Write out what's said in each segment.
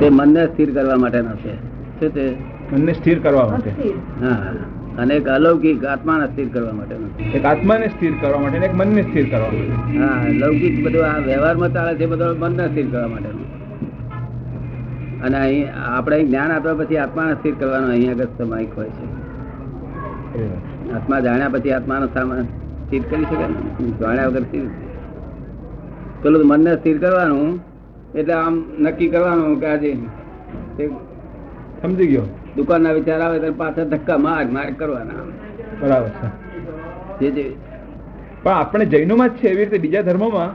તે મનને સ્થિર કરવા માટેનો છે. શું તે? મનને સ્થિર કરવા માટે. હા અને એક અલૌકિક આત્માને સ્થિર કરવા માટેનો એક આત્માને સ્થિર કરવા માટે એક મનને સ્થિર કરવા માટે. હા લૌકિક બધું આ વ્યવહારમાં ચાલે છે બધું મનને સ્થિર કરવા માટેનું. અને અહીં આપણે જ્ઞાન આપ્યા પછી આત્માને સ્થિર કરવાનો અહીં આગળ સમાયક હોય છે. આત્મા જાણ્યા પછી આત્માનો સામાન સ્થિર કરી શકે ને? જાણ્યા વગર સ્થિર પેલું મનને સ્થિર કરવાનું. એટલે આમ નક્કી કરવાનું કે આજે સમજી ગયો. દુકાનના વિચાર આવે ત્યારે પાછા ધક્કા માર માર કરવાના. બરાબર છે. જે પણ આપણે જૈનોમાં જ છે એવી રીતે બીજા ધર્મોમાં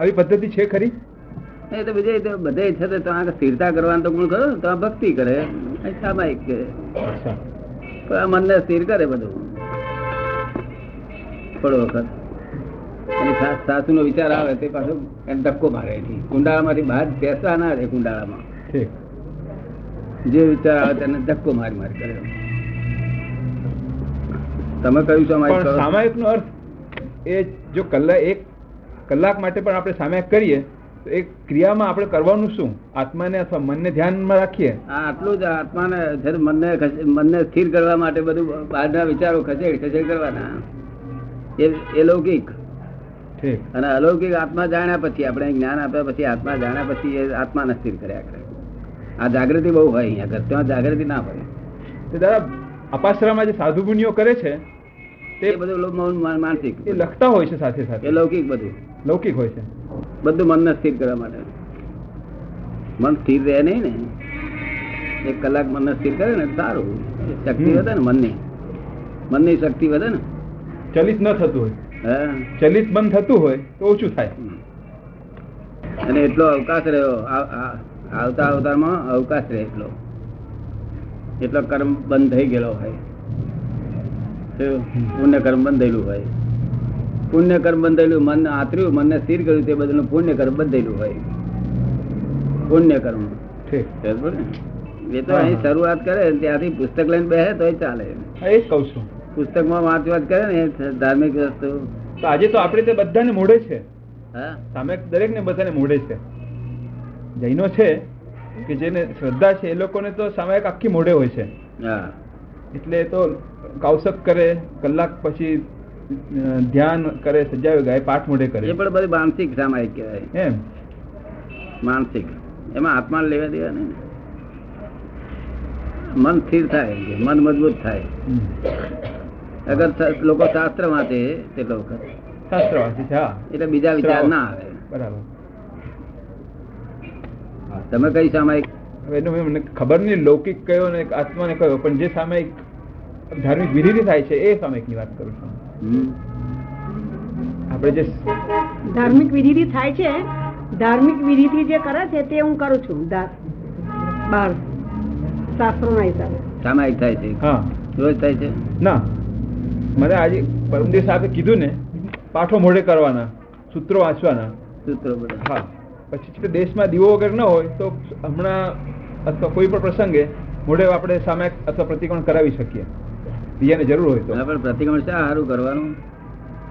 આવી પદ્ધતિ છે ખરી? એ તો બીજે બધે છે તો ત્યાં સ્થિરતા કરવાનું તો ગુણ ખરો તો ભક્તિ કરે સામાયિક કરે. પણ આ મનને સ્થિર કરે બધું. થોડો વખત. અને સા- સાસુનો વિચાર આવે તે પાછો એને ધક્કો મારે એથી કુંડાળામાંથી બહાર બેસવા ના રહે કુંડાળામાં. જે વિચાર આવે તેને ધક્કો મારી મારી કરે. તમે કહ્યું છો સામાયિક નો અર્થ એ જો કલાક એક કલાક માટે પણ આપણે સામાયિક કરીએ તો એ ક્રિયામાં આપણે કરવાનું શું? આત્માને અથવા મનને ધ્યાનમાં રાખીએ? આ આટલું જ આત્માને મનને મનને સ્થિર કરવા માટે બધું બહારના વિચારો ખસેડ ખસેડ કરવાના. એ લૌકિક. અને અલૌકિક આત્મા જાણ્યા પછી આપણે જ્ઞાન આપ્યા પછી આત્મા જાણ્યા પછી એ આત્માને સ્થિર કર્યા કરે. આ જાગૃતિ બહુ હોય અહીંયા આગળ ત્યાં જાગૃતિ ના હોય. તો દાદા અપાશ્રમમાં જે સાધુ મુનિઓ કરે છે તે બધું માનસિક એ લખતા હોય છે સાથે એ સાથે લૌકિક બધું. લૌકિક હોય છે. બધું મનને સ્થિર કરવા માટે. મન સ્થિર રહે નહીં ને. એક કલાક મનને સ્થિર કરે ને સારું. શક્તિ વધે ને મનની. મનની શક્તિ વધે ને. ચલિત ન થતું હોય. ચલિત બંધ થતું હોય તો ઓછું થાય. અને એટલો અવકાશ રહ્યો આવતા અવતારમાં અવકાશ રહે એટલો. એટલો કર્મ બંધ થઈ ગયેલો હોય? પુણ્ય કર્મ બંધેલું હોય. પુણ્ય કર્મ બંધેલું મન આતર્યું મનને સ્થિર કર્યું તે બદલનું પુણ્ય કર્મ બંધેલું હોય. પુણ્ય કર્મ? એ તો અહીં શરૂઆત કરે ત્યાંથી પુસ્તક લઈને બેસે તો ચાલે. એ જ કઉ છું. પુસ્તકમાં વાંચ વાંચ કરે ને ધાર્મિક વસ્તુ. તો આજે તો આપણે તે બધાને મોડે છે. હા? સામે દરેકને બધાને મોડે છે. જૈનો છે કે જેને શ્રદ્ધા છે એ લોકોને તો સામાયિક આખી મોડે હોય છે. હા. એટલે તો કાવસક કરે કલાક પછી ધ્યાન કરે સજાવે ગાય પાઠ મોઢે એ પણ બધી માનસિક સામાયિક કહેવાય. એમ. માનસિક. એમાં આત્મા લેવા દેવા નહીં મન સ્થિર થાય મન મજબૂત થાય. અગર લોકો શાસ્ત્ર વાંચે તેટલો વખત? શાસ્ત્ર વાંચે છે એટલે બીજા વિચાર ના આવે. બરાબર. તમે કઈ સામાયિક એનું મને ખબર નહીં લૌકિક કયો ને આત્માને કયો પણ જે સામાયિક ધાર્મિક વિધિથી થાય છે એ સામાયિકની વાત કરું છું. આપણે જે ધાર્મિક વિધિથી થાય છે ધાર્મિક વિધિથી જે કરે છે તે હું કરું છું બાર શાસ્ત્રો ના હિસાબે. સામાયિક થાય છે? હા. રોજ થાય છે? ના. મને આજે પરમ દિવસે આપે કીધું ને પાઠો મોઢે કરવાના સૂત્રો વાંચવાના. સૂત્રો હા. પછી છે દેશમાં દીવો વગર ન હોય તો હમણાં અથવા કોઈ પણ પ્રસંગે મોઢે આપણે સામે અથવા પ્રતિક્રમણ કરાવી શકીએ. બીજાને જરૂર હોય તો. આપણે પ્રતિક્રમણ શા સારું કરવાનું?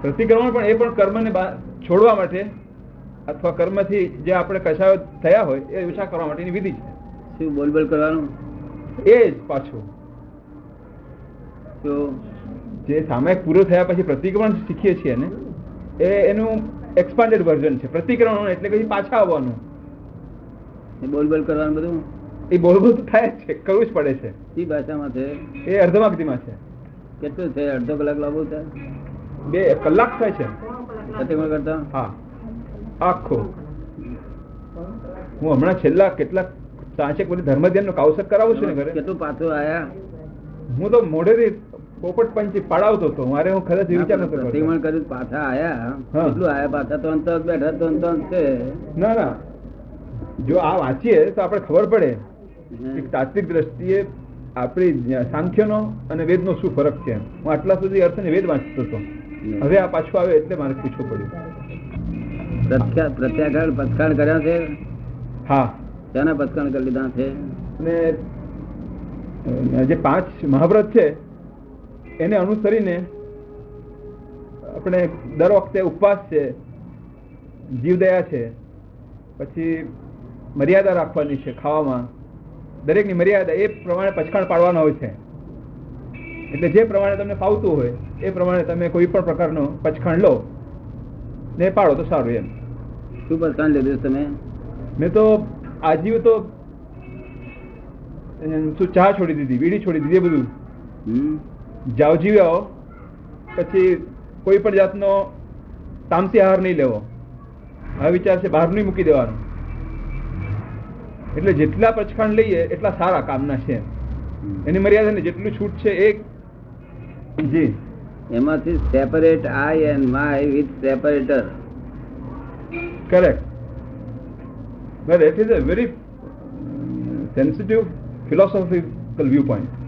પ્રતિક્રમણ પણ એ પણ કર્મને છોડવા માટે અથવા કર્મથી જે આપણે કશાયો થયા હોય એ ઓછા કરવા માટેની વિધિ શું બોલ બોલ કરવાનું? એ જ પાછું. શું જે સામાયિક પૂરો થયા પછી પ્રતિક્રમણ શીખીએ છીએ ને એ એનું એક્સપાન્ડેડ વર્ઝન છે. પ્રતિક્રમણ એટલે કઈ પાછા આવવાનું. એ બોલ બોલ કરવાનું બધું? એ બોલ બોલ થાય છે. કરવું જ પડે છે. એ ભાષામાં છે? એ અર્ધમાગધીમાં છે. કેટલું છે? અડધો કલાક લાવવું છે? બે કલાક થાય છે. પ્રતિક્રમણ કરતા? હા. આખો. હું હમણાં છેલ્લા કેટલાક પાંચેક બધી ધર્મધ્યાનનું કાવસક કરાવું છું ને ઘરે. કેટલું પાછું આયા? હું તો મોઢેથી પોપટ પંચી પડાવતો હતો. મારે હું ખરેખર વિચાર નતો કરતો. પ્રતિક્રમણ કર્યું પાછા આયા. કેટલું આયા પાછા? તો અંતર બેઠા તો અંતર છે. ના ના. જો આ વાંચીએ તો આપણે ખબર પડે કે તાત્વિક દ્રષ્ટિએ આપણી સાંખ્યનો અને વેદનો શું ફરક છે હું આટલા સુધી અર્થ ને વેદ વાંચતો હતો. હવે આ પાછું આવે એટલે મારે પૂછવું પડ્યું. પ્રત્યાકરણ પસખાણ કર્યા છે? હા. તેના પસખાણ કરી લીધા છે? અને જે પાંચ મહાવ્રત છે એને અનુસરીને આપણે દર વખતે ઉપવાસ છે જીવદયા છે પછી મર્યાદા રાખવાની છે ખાવામાં. દરેકની મર્યાદા એ પ્રમાણે પચખાણ પાડવાનો હોય છે. એટલે જે પ્રમાણે તમને ફાવતું હોય એ પ્રમાણે તમે કોઈ પણ પ્રકારનો પચખાણ લો ને પાડો તો સારું એમ. શું પસંદ લીધું તમે? મેં તો આજીવ તો શું ચા છોડી દીધી બીડી છોડી દીધી એ બધું. હમ જાવ જીવ્યો પછી કોઈ પણ જાતનો તામસી આહાર નહીં લેવો. આ વિચાર છે બહાર નહીં મૂકી દેવાનો. એટલે જેટલા પચખાંડ લઈએ એટલા સારા કામના છે. એની મર્યાદા ને જેટલું છૂટ છે એક. જી. એમાંથી separate I and my with separator correct but it is a very sensitive philosophical view viewpoint.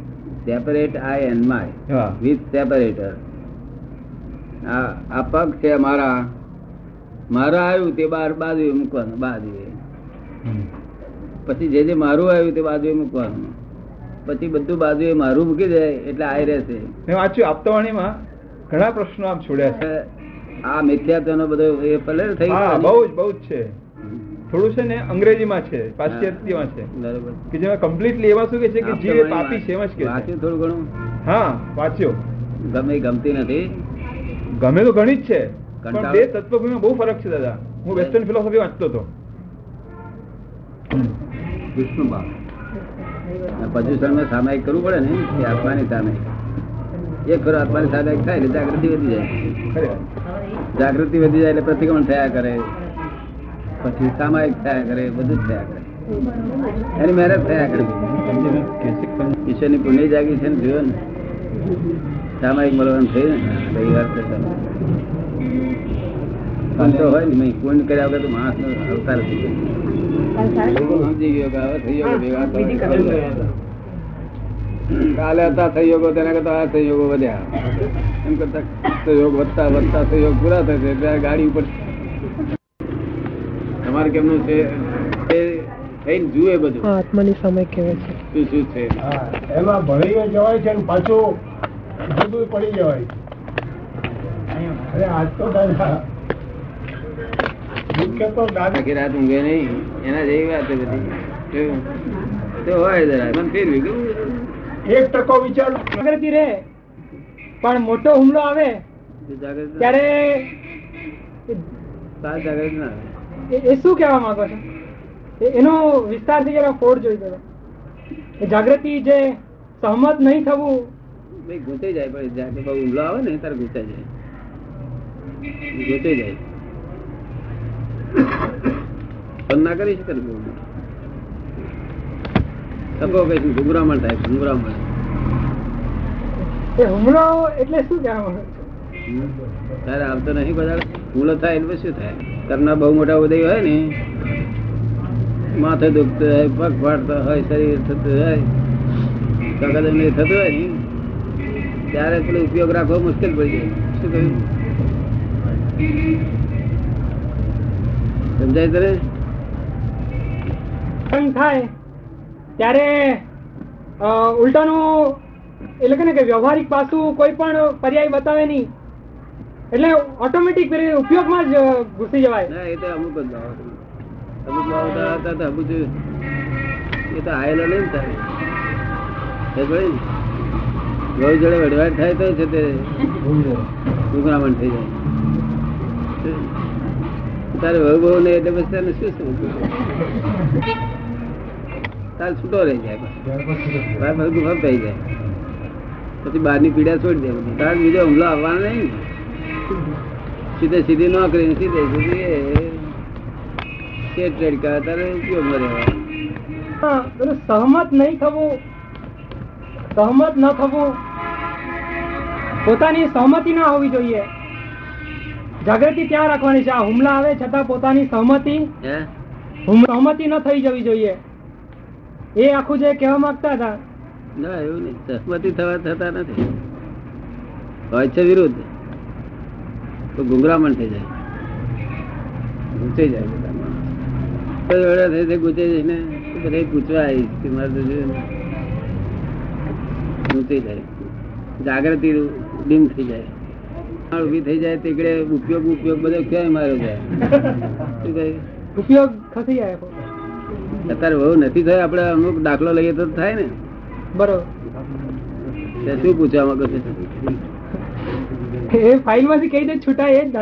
Separate I and my with separator આ પગ છે મારા. મારા આવ્યું તે બાર બાજુ મૂકવાનું બાજુએ. પછી જે જે મારું આવ્યું તે બાજુએ મૂકવાનું. પછી બધું બાજુએ મારું મૂકી દે એટલે આઈ રહેશે. મેં વાંચ્યું આપતાવાણીમાં ઘણા પ્રશ્નો આમ છોડ્યા છે. આ મિથ્યાત્વનો બધો એ પલે થઈ ગયો. બહુ જ બહુ જ છે. થોડું છે ને અંગ્રેજીમાં છે પાશ્ચાત્યમાં છે. બરોબર. કે જેમાં કમ્પ્લીટલી એવા શું કે છે કે જીવ પાપી છે એમ જ કે વાંચ્યું થોડું ઘણું? હા વાંચ્યો. ગમે ગમતી નથી? ગમે તો ઘણી જ છે. પણ બે તત્વભૂમિમાં બહુ ફરક છે દાદા. હું વેસ્ટર્ન ફિલોસોફી વાંચતો હતો. પજુષણમાં સામાયિક કરવું પડે ને એ આત્માની સામે. એક ખરો આત્માની સામાયિક થાય એટલે જાગૃતિ વધી જાય. ખરી જાગૃતિ વધી જાય એટલે પ્રતિક્રમણ થયા કરે. પછી સામાયિક થયા કરે બધું થયા કરે. એની મહેનત થયા કરે. ઈશ્વરની પુણ્ય જાગી છે ને જોયો ને? સામાયિક મળવાનું થયું ને રવિવાર સંતો હોય ને પુણ્ય કર્યા વગર તો માણસનો અવતાર થઈ ગયો. સમજી ગયો કે હવે સંયોગો ભેગા કાલે હતા સંયોગો તેના કરતા આ સંયોગો વધ્યા. એમ કરતા યોગ વધતા વધતા સંયોગ પૂરા થશે એટલે આ ગાડી ઉપર તમારે કેમનું છે? તે થઈને જુએ બધું. આત્માની સમય કહેવાય છે. શું શું છે? એમાં ભણીને જવાય છે અને પાછું જુદું પડી જવાય અરે આજ તો દાદા. મુખ્ય તો દાદા. આખી રાત ઊંઘે નહીં. એના જેવી વાત બધી. તો હોય જરા મને ફેરવી ગયું એક ટકો વિચાર. જાગૃતિ રહે પણ મોટો હુમલો આવે ત્યારે સાત ના આવે. એ- શું કહેવા માંગો છો? એનો વિસ્તારથી જરા ફોડ જોઈ જરા જાગૃતિ જે સહમત નહીં થવું. ભાઈ ઘૂંચાઈ જાય પણ જાગૃતિ બહુ ઊંઘલો આવે ને ત્યારે ઘૂંચાઈ જાય. ઘૂંચાઈ જાય. બંધ ના કરી શકે ને બહુ. Suffocation, ગુંગરામણ થાય ગુંગરામણ એ હુમલો એટલે શું કહેવા માંગો તારે આવતો નહીં બધા હુમલો થાય એટલે શું થાય? કરના બહુ મોટા ઉદય હોય ને, માથે દુખતું હોય, પગ ફાટતો હોય, શરીર થતું હોય કાકા નહીં થતું હોય ને, ત્યારે પેલો ઉપયોગ રાખવો મુશ્કેલ પડી જાય. શું કહ્યું? સમજાય તને? થાય. ત્યારે ઉલટાનું, એટલે કે વ્યવહારિક પાસું કોઈ પણ પર્યાય બતાવે નહીં. એટલે ઓટોમેટિક ઉપયોગમાં જ ઘૂસી જવાય. ના એ તો અમુક જ બાબત અમુક હતા તો અમુક એ તો આયેલો નહીં ને તારે. પડી બહુ જોડે વડવાડ થાય તો છે તે થઈ જાય. તારે વહુ બહુ ને એટલે પછી તને શું તારે છૂટો રહી જાય પછી. તારે બધું થઈ જાય. પછી બહારની પીડા છોડી દે. તારે બીજો હુમલો આવવાનો નહીં. સીધે સીધી નોકરી સીધે સીધી એ શેઠ રેડકા તારે ઉપયોગમાં રહેવા હા, પેલું સહમત નહીં થવું સહમત ન થવું પોતાની સહમતિ ના હોવી જોઈએ. જાગૃતિ ત્યાં રાખવાની છે. આ હુમલા આવે છતાં પોતાની સહમતિ સહમતિ ન થઈ જવી જોઈએ. એ આખું જે કહેવા માંગતા હતા. ના એવું નહીં. સહમતિ થવા થતા નથી. હોય છે વિરુદ્ધ. તો ગુંગરામણ થઈ જાય. ગુચાઈ જાય બધા માણસ. થઈ ગુંચાઈ જઈને તો બધા પૂછવા આવીશ કે મારે તો ગુંચાઈ જાય. જાગૃતિ ડીમ થઈ જાય. ઊભી થઈ જાય તેકડે ઉપયોગ ઉપયોગ બધો ક્યાંય મારો જાય. શું કહે? ઉપયોગ ખસી જાય અત્યારે બહુ નથી થાય આપણે અમુક દાખલો લઈએ તો થાય ને. બરોબર. શું પૂછવા માંગો છો? એ ફાઇલમાંથી કઈ રીતે છૂટા એ જ.